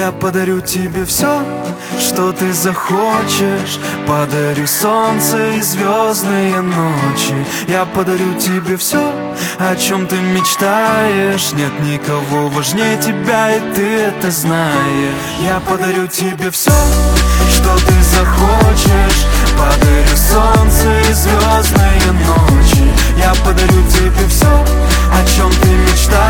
Я подарю тебе все, что ты захочешь. Подарю солнце и звездные ночи. Я подарю тебе все, о чем ты мечтаешь. Нет никого важнее тебя, и ты это знаешь. Я подарю тебе все, что ты захочешь. Подарю солнце и звездные ночи. Я подарю тебе все, о чем ты мечтаешь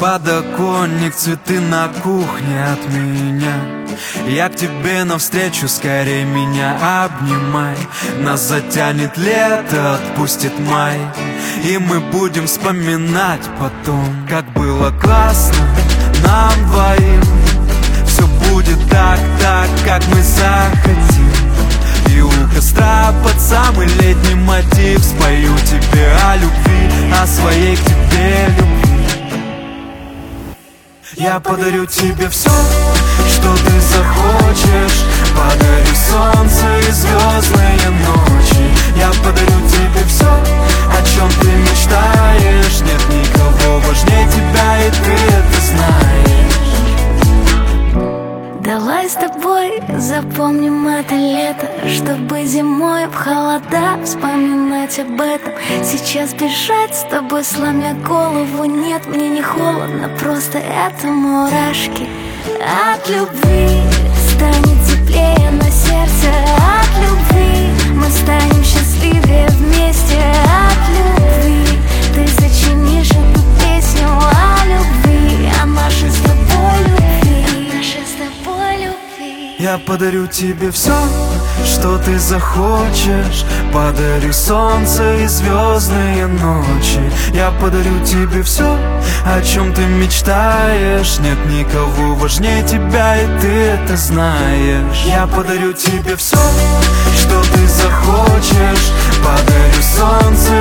Подоконник, цветы на кухне от меня. Я к тебе навстречу, скорее меня обнимай. Нас затянет лето, отпустит май. И мы будем вспоминать потом Как было классно нам двоим. Все будет так, так, как мы захотим. И у костра под самый летний мотив Спою тебе о любви, о своей к тебе любви я подарю тебе все, что ты захочешь. Подарю солнце и звездные ночи. Я подарю тебе все, о чем ты мечтаешь. Нет никого важнее тебя, и ты это знаешь. Давай с тобой запомним это лето Чтобы зимой в холода вспоминать об этом. Сейчас бежать с тобой, сломя голову Нет, мне не холодно, просто это мурашки. От любви станет теплее на сердце. От любви мы станем счастливее вместе. От любви ты сочинишь эту песню о любви О нашей с тобой любви Нашей с тобой любви. Я подарю тебе все, что ты захочешь. Подарю солнце и звездные ночи. Я подарю тебе все, о чем ты мечтаешь. Нет никого важнее тебя, и ты это знаешь. Я подарю тебе все, что ты захочешь. Подарю солнце